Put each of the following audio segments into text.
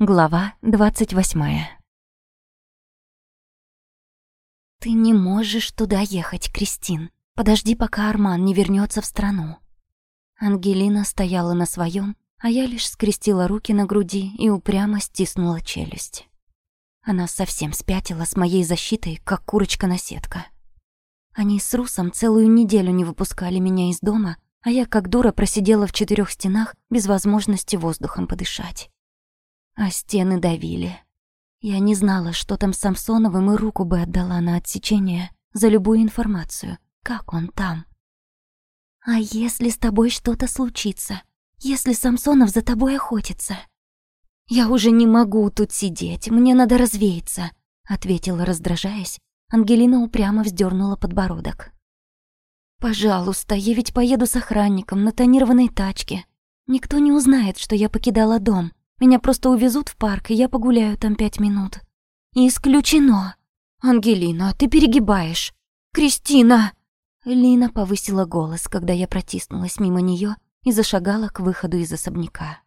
Глава двадцать восьмая. «Ты не можешь туда ехать, Кристин. Подожди, пока Арман не вернется в страну». Ангелина стояла на своем, а я лишь скрестила руки на груди и упрямо стиснула челюсть. Она совсем спятила с моей защитой, как курочка-наседка. Они с Русом целую неделю не выпускали меня из дома, а я как дура просидела в четырех стенах без возможности воздухом подышать а стены давили. Я не знала, что там с Самсоновым, и руку бы отдала на отсечение за любую информацию. Как он там? «А если с тобой что-то случится? Если Самсонов за тобой охотится?» «Я уже не могу тут сидеть, мне надо развеяться», — ответила, раздражаясь. Ангелина упрямо вздернула подбородок. «Пожалуйста, я ведь поеду с охранником на тонированной тачке. Никто не узнает, что я покидала дом. Меня просто увезут в парк, и я погуляю там пять минут. Исключено. Ангелина, ты перегибаешь. Кристина! Лина повысила голос, когда я протиснулась мимо нее и зашагала к выходу из особняка.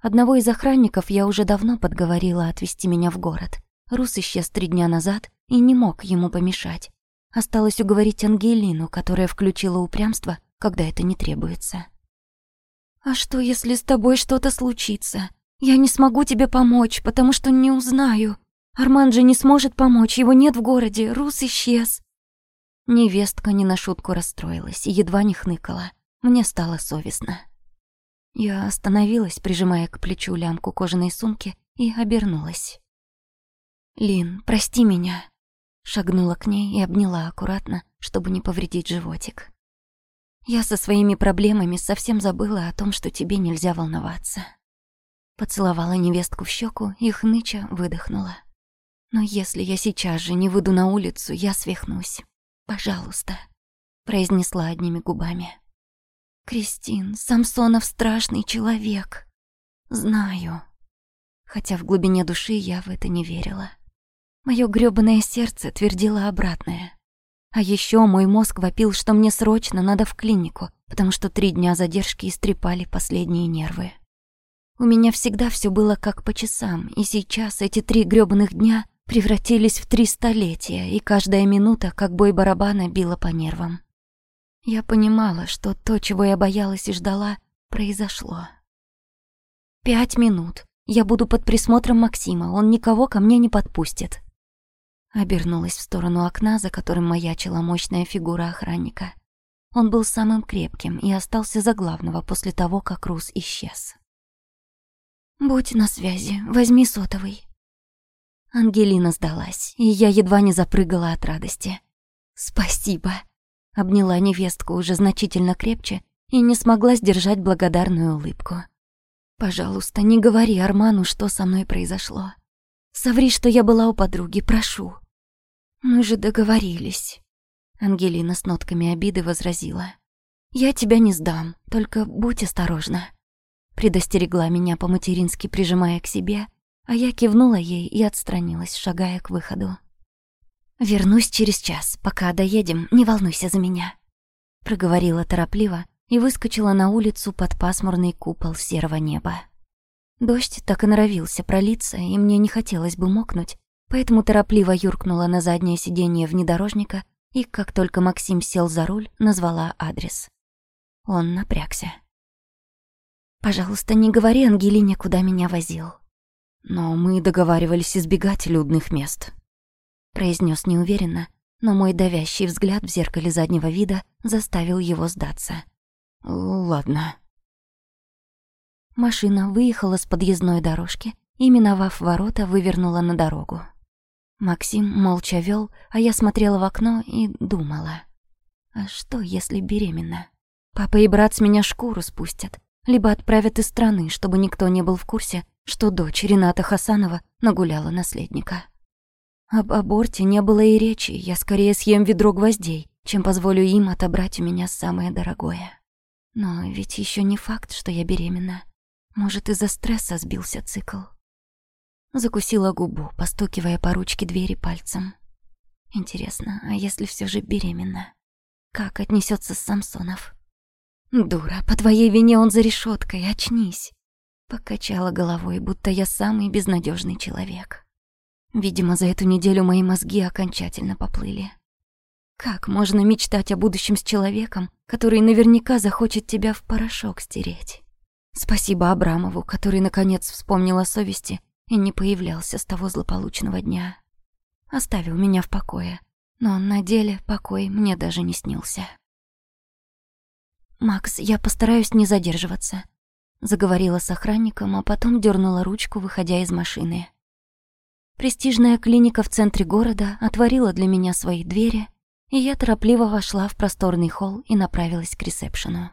Одного из охранников я уже давно подговорила отвезти меня в город. Рус исчез три дня назад и не мог ему помешать. Осталось уговорить Ангелину, которая включила упрямство, когда это не требуется. «А что, если с тобой что-то случится? «Я не смогу тебе помочь, потому что не узнаю. Арман же не сможет помочь, его нет в городе, Рус исчез». Невестка не на шутку расстроилась и едва не хныкала. Мне стало совестно. Я остановилась, прижимая к плечу лямку кожаной сумки, и обернулась. «Лин, прости меня», — шагнула к ней и обняла аккуратно, чтобы не повредить животик. «Я со своими проблемами совсем забыла о том, что тебе нельзя волноваться». Поцеловала невестку в щеку и хныча выдохнула. «Но если я сейчас же не выйду на улицу, я свихнусь. Пожалуйста», — произнесла одними губами. «Кристин, Самсонов страшный человек. Знаю». Хотя в глубине души я в это не верила. Моё грёбаное сердце твердило обратное. А ещё мой мозг вопил, что мне срочно надо в клинику, потому что три дня задержки истрепали последние нервы. У меня всегда все было как по часам, и сейчас эти три грёбаных дня превратились в три столетия, и каждая минута, как бой барабана, била по нервам. Я понимала, что то, чего я боялась и ждала, произошло. Пять минут. Я буду под присмотром Максима, он никого ко мне не подпустит. Обернулась в сторону окна, за которым маячила мощная фигура охранника. Он был самым крепким и остался за главного после того, как Рус исчез. «Будь на связи, возьми сотовый». Ангелина сдалась, и я едва не запрыгала от радости. «Спасибо», — обняла невестку уже значительно крепче и не смогла сдержать благодарную улыбку. «Пожалуйста, не говори Арману, что со мной произошло. Соври, что я была у подруги, прошу». «Мы же договорились», — Ангелина с нотками обиды возразила. «Я тебя не сдам, только будь осторожна» предостерегла меня по-матерински, прижимая к себе, а я кивнула ей и отстранилась, шагая к выходу. «Вернусь через час. Пока доедем, не волнуйся за меня», — проговорила торопливо и выскочила на улицу под пасмурный купол серого неба. Дождь так и норовился пролиться, и мне не хотелось бы мокнуть, поэтому торопливо юркнула на заднее сиденье внедорожника и, как только Максим сел за руль, назвала адрес. Он напрягся. Пожалуйста, не говори Ангелине, куда меня возил. Но мы договаривались избегать людных мест. Произнес неуверенно, но мой давящий взгляд в зеркале заднего вида заставил его сдаться. Ладно. Машина выехала с подъездной дорожки и, миновав ворота, вывернула на дорогу. Максим молча вел, а я смотрела в окно и думала. А что, если беременна? Папа и брат с меня шкуру спустят, либо отправят из страны, чтобы никто не был в курсе, что дочь Рената Хасанова нагуляла наследника. Об аборте не было и речи, я скорее съем ведро гвоздей, чем позволю им отобрать у меня самое дорогое. Но ведь еще не факт, что я беременна. Может, из-за стресса сбился цикл. Закусила губу, постукивая по ручке двери пальцем. Интересно, а если все же беременна? Как отнесется Самсонов? «Дура, по твоей вине он за решеткой, очнись!» Покачала головой, будто я самый безнадежный человек. Видимо, за эту неделю мои мозги окончательно поплыли. Как можно мечтать о будущем с человеком, который наверняка захочет тебя в порошок стереть? Спасибо Абрамову, который наконец вспомнил о совести и не появлялся с того злополучного дня. Оставил меня в покое, но на деле покой мне даже не снился. «Макс, я постараюсь не задерживаться», — заговорила с охранником, а потом дернула ручку, выходя из машины. Престижная клиника в центре города отворила для меня свои двери, и я торопливо вошла в просторный холл и направилась к ресепшену.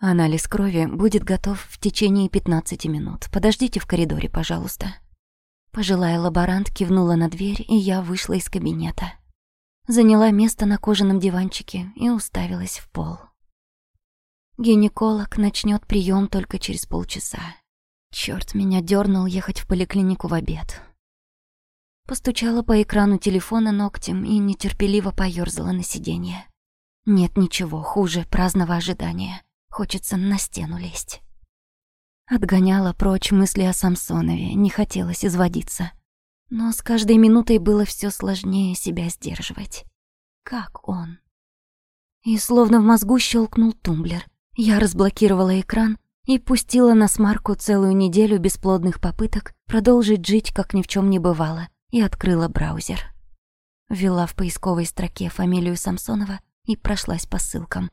Анализ крови будет готов в течение 15 минут. Подождите в коридоре, пожалуйста. Пожилая лаборант кивнула на дверь, и я вышла из кабинета. Заняла место на кожаном диванчике и уставилась в пол. Гинеколог начнет прием только через полчаса. Черт, меня дернул ехать в поликлинику в обед. Постучала по экрану телефона ногтем и нетерпеливо поёрзала на сиденье. Нет ничего хуже праздного ожидания. Хочется на стену лезть. Отгоняла прочь мысли о Самсонове, не хотелось изводиться. Но с каждой минутой было все сложнее себя сдерживать. Как он? И словно в мозгу щелкнул тумблер. Я разблокировала экран и пустила на смарку целую неделю бесплодных попыток продолжить жить, как ни в чем не бывало, и открыла браузер. Ввела в поисковой строке фамилию Самсонова и прошлась по ссылкам.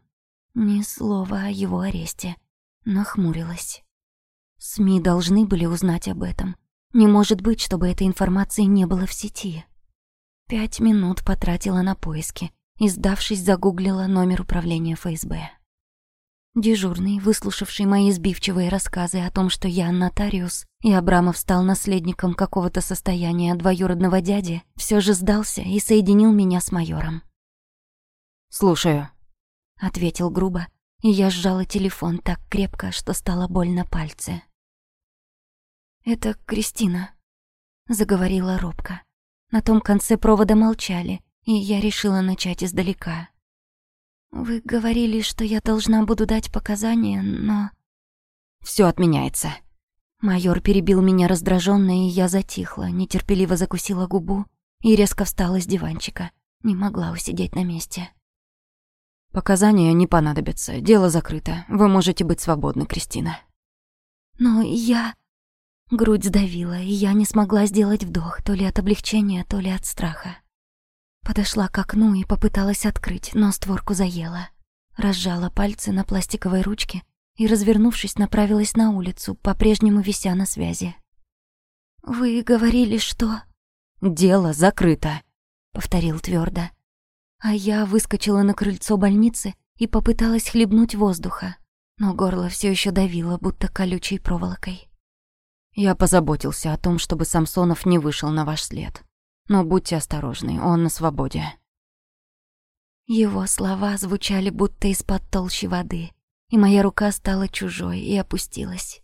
Ни слова о его аресте. Нахмурилась. СМИ должны были узнать об этом. Не может быть, чтобы этой информации не было в сети. Пять минут потратила на поиски и, сдавшись, загуглила номер управления ФСБ. Дежурный, выслушавший мои сбивчивые рассказы о том, что я нотариус, и Абрамов стал наследником какого-то состояния двоюродного дяди, все же сдался и соединил меня с майором. «Слушаю», — ответил грубо, и я сжала телефон так крепко, что стало больно пальцы. «Это Кристина», — заговорила робко. На том конце провода молчали, и я решила начать издалека. «Вы говорили, что я должна буду дать показания, но...» Все отменяется». Майор перебил меня раздражённо, и я затихла, нетерпеливо закусила губу и резко встала с диванчика. Не могла усидеть на месте. Показания не понадобятся. Дело закрыто. Вы можете быть свободны, Кристина. Но я... Грудь сдавила, и я не смогла сделать вдох, то ли от облегчения, то ли от страха. Подошла к окну и попыталась открыть, но створку заела. Разжала пальцы на пластиковой ручке и, развернувшись, направилась на улицу, по-прежнему вися на связи. «Вы говорили, что...» «Дело закрыто», — повторил твердо. А я выскочила на крыльцо больницы и попыталась хлебнуть воздуха, но горло все еще давило, будто колючей проволокой. «Я позаботился о том, чтобы Самсонов не вышел на ваш след. Но будьте осторожны, он на свободе». Его слова звучали будто из-под толщи воды, и моя рука стала чужой и опустилась.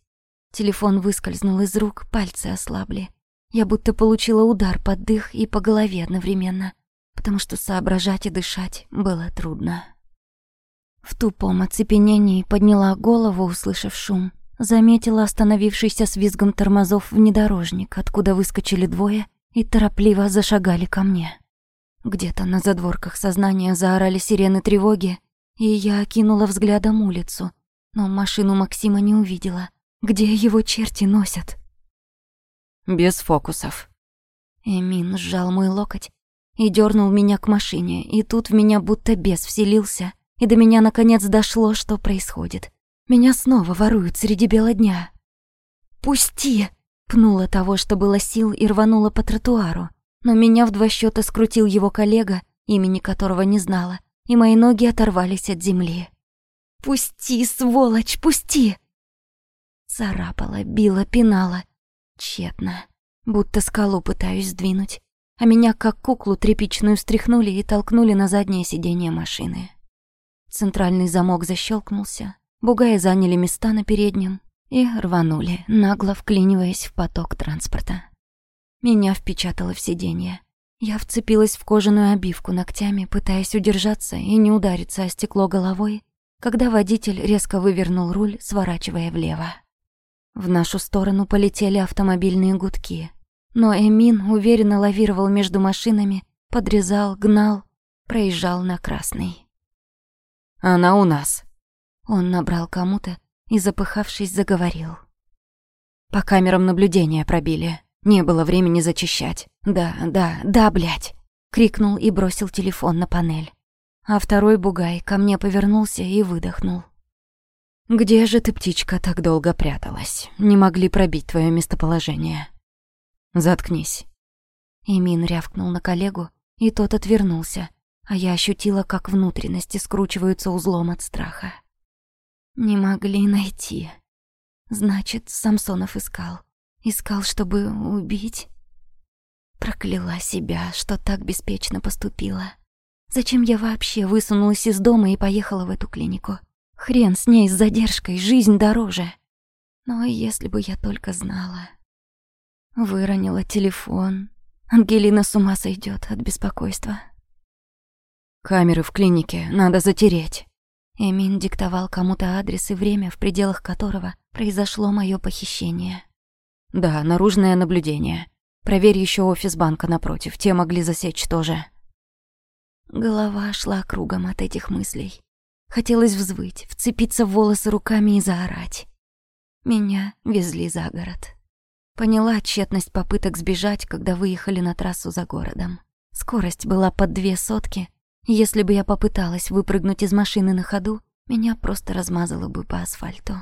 Телефон выскользнул из рук, пальцы ослабли. Я будто получила удар под дых и по голове одновременно потому что соображать и дышать было трудно. В тупом оцепенении подняла голову, услышав шум. Заметила остановившийся с визгом тормозов внедорожник, откуда выскочили двое и торопливо зашагали ко мне. Где-то на задворках сознания заорали сирены тревоги, и я окинула взглядом улицу, но машину Максима не увидела. Где его черти носят? Без фокусов. Эмин сжал мой локоть и дернул меня к машине, и тут в меня будто бес вселился, и до меня наконец дошло, что происходит. Меня снова воруют среди бела дня. «Пусти!» — пнула того, что было сил, и рванула по тротуару. Но меня в два счета скрутил его коллега, имени которого не знала, и мои ноги оторвались от земли. «Пусти, сволочь, пусти!» Царапала, била, пинала. Тщетно. Будто скалу пытаюсь сдвинуть а меня как куклу тряпичную встряхнули и толкнули на заднее сиденье машины. Центральный замок защелкнулся, бугаи заняли места на переднем и рванули, нагло вклиниваясь в поток транспорта. Меня впечатало в сиденье. Я вцепилась в кожаную обивку ногтями, пытаясь удержаться и не удариться о стекло головой, когда водитель резко вывернул руль, сворачивая влево. В нашу сторону полетели автомобильные гудки. Но Эмин уверенно лавировал между машинами, подрезал, гнал, проезжал на красный. «Она у нас». Он набрал кому-то и, запыхавшись, заговорил. «По камерам наблюдения пробили. Не было времени зачищать. Да, да, да, блядь!» Крикнул и бросил телефон на панель. А второй бугай ко мне повернулся и выдохнул. «Где же ты, птичка, так долго пряталась? Не могли пробить твое местоположение?» «Заткнись». Имин рявкнул на коллегу, и тот отвернулся, а я ощутила, как внутренности скручиваются узлом от страха. «Не могли найти. Значит, Самсонов искал. Искал, чтобы убить?» Прокляла себя, что так беспечно поступила. Зачем я вообще высунулась из дома и поехала в эту клинику? Хрен с ней, с задержкой, жизнь дороже. Но если бы я только знала. Выронила телефон. Ангелина с ума сойдет от беспокойства. «Камеры в клинике надо затереть». Эмин диктовал кому-то адрес и время, в пределах которого произошло мое похищение. «Да, наружное наблюдение. Проверь еще офис банка напротив, те могли засечь тоже». Голова шла кругом от этих мыслей. Хотелось взвыть, вцепиться в волосы руками и заорать. Меня везли за город. Поняла тщетность попыток сбежать, когда выехали на трассу за городом. Скорость была под две сотки. Если бы я попыталась выпрыгнуть из машины на ходу, меня просто размазало бы по асфальту.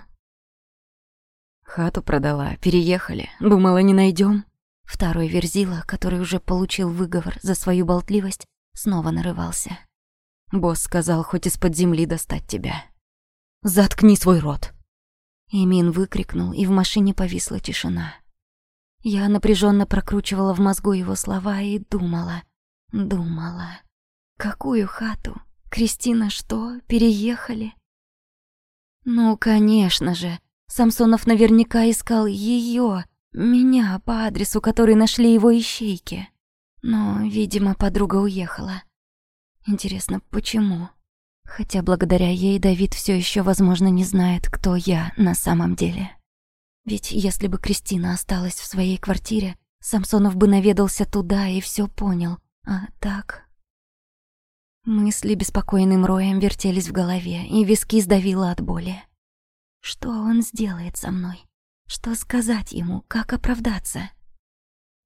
Хату продала, переехали. Думала, не найдем. Второй верзила, который уже получил выговор за свою болтливость, снова нарывался. Босс сказал хоть из-под земли достать тебя. Заткни свой рот. Имин выкрикнул, и в машине повисла тишина. Я напряженно прокручивала в мозгу его слова и думала, думала. Какую хату? Кристина что, переехали? Ну, конечно же. Самсонов наверняка искал ее, меня, по адресу, который нашли его ищейки. Но, видимо, подруга уехала. Интересно, почему? Хотя благодаря ей Давид все еще, возможно, не знает, кто я на самом деле. Ведь если бы Кристина осталась в своей квартире, Самсонов бы наведался туда и все понял. А так... Мысли беспокойным роем вертелись в голове, и виски сдавило от боли. Что он сделает со мной? Что сказать ему? Как оправдаться?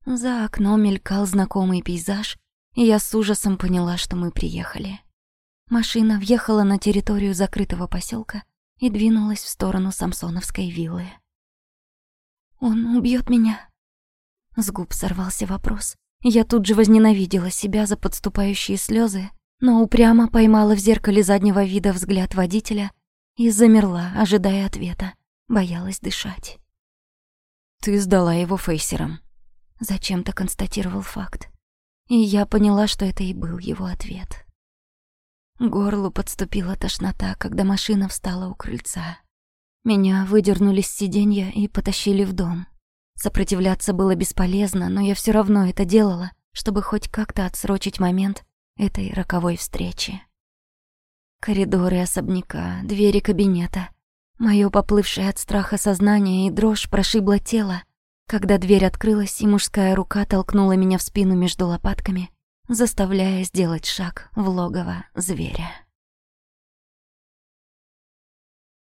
За окном мелькал знакомый пейзаж, и я с ужасом поняла, что мы приехали. Машина въехала на территорию закрытого поселка и двинулась в сторону Самсоновской виллы. «Он убьет меня?» С губ сорвался вопрос. Я тут же возненавидела себя за подступающие слезы, но упрямо поймала в зеркале заднего вида взгляд водителя и замерла, ожидая ответа. Боялась дышать. «Ты сдала его фейсером», — зачем-то констатировал факт. И я поняла, что это и был его ответ. Горлу подступила тошнота, когда машина встала у крыльца. Меня выдернули с сиденья и потащили в дом. Сопротивляться было бесполезно, но я все равно это делала, чтобы хоть как-то отсрочить момент этой роковой встречи. Коридоры особняка, двери кабинета. Моё поплывшее от страха сознание и дрожь прошибло тело, когда дверь открылась, и мужская рука толкнула меня в спину между лопатками, заставляя сделать шаг в логово зверя.